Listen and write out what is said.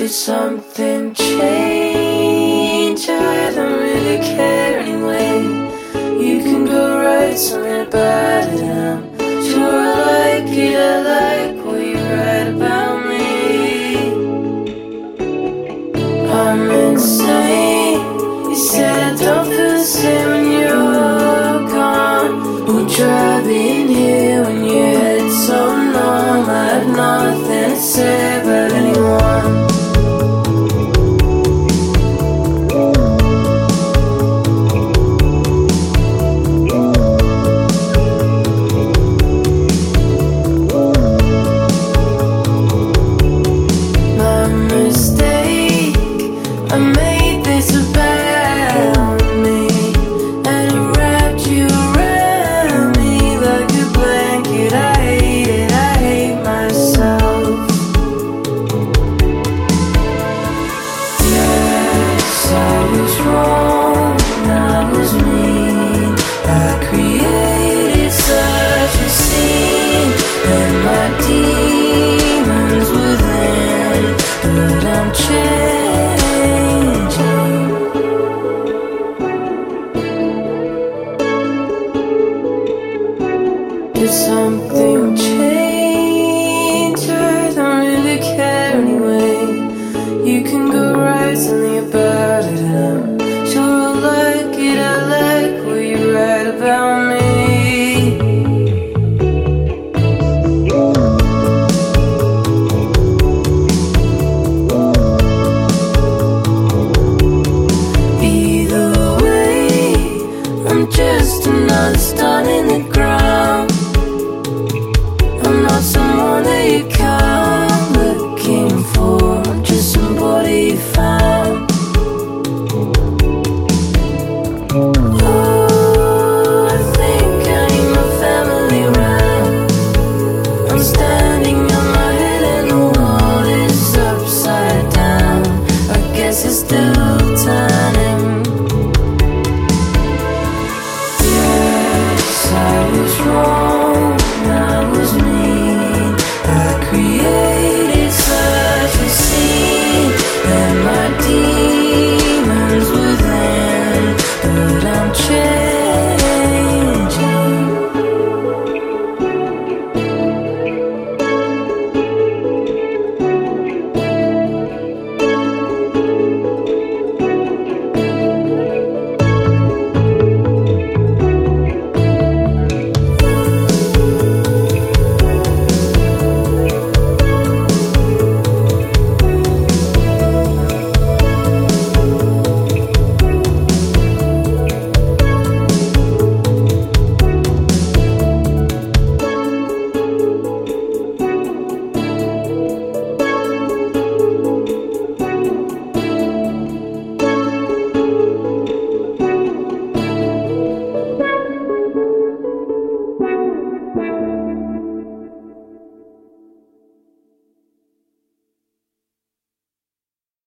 Did something change? I don't really care anyway. You can go write something about it. I'm sure I like it. I like what you write about me. I'm insane. You said I don't feel the same when you're gone. We'll try being here say Did something change? I don't really care anyway. You can go write something about it. I'm sure I like it. I like what you write about me. Either way, I'm just another stone in the ground.